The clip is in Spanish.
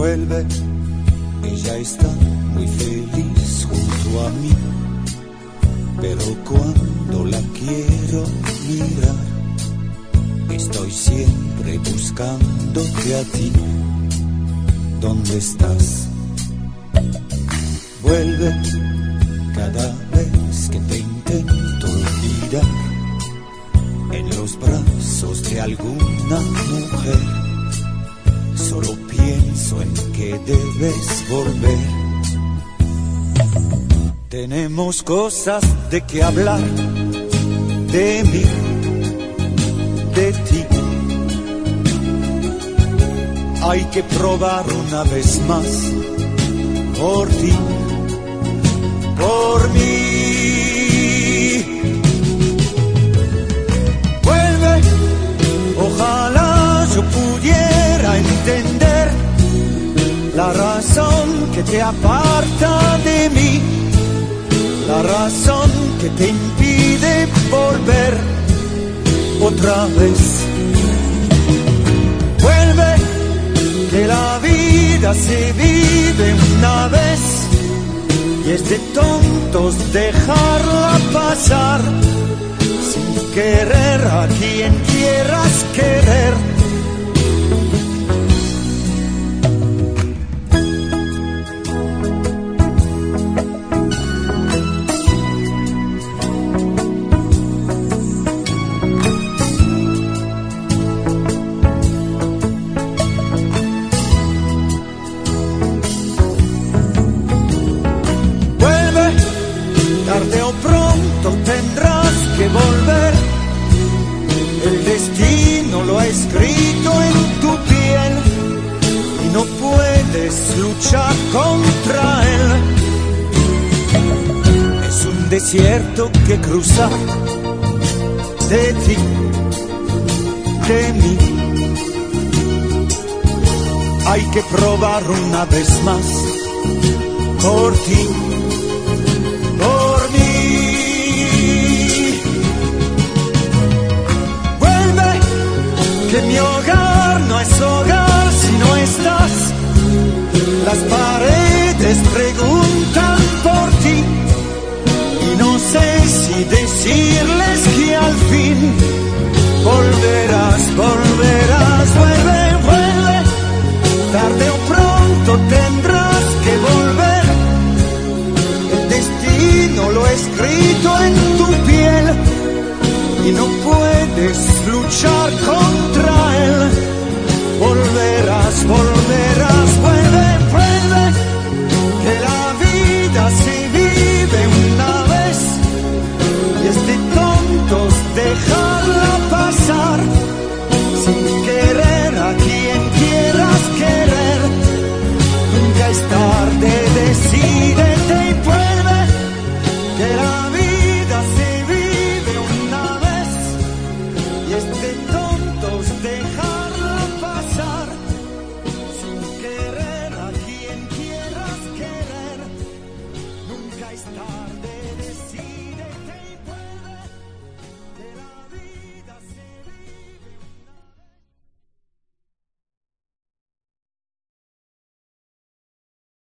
Vuelve, ella está muy feliz junto a mí, pero cuando la quiero mirar, estoy siempre buscándote a ti. ¿Dónde estás? Vuelve cada vez que te intento olvidar en los brazos de alguna mujer. Debes volver. Tenemos cosas de que hablar, de mí, de ti. Hay que probar una vez más por ti, por mí. Te aparta de mí, la razón que te impide volver otra vez. Vuelve, que la vida se vive una vez y es de tontos dejarla pasar sin querer a quien quieras querer. Escrito en tu piel y no puedes luchar contra él. Es un desierto que cruzar de ti, de mí. Hay que probar una vez más por ti, Las paredes preguntan por ti y no sé si decirles que al fin volverás, volverás, vuelve, vuelve. Tarde o pronto tendrás que volver. El destino lo he escrito en tu piel y no puedes luchar con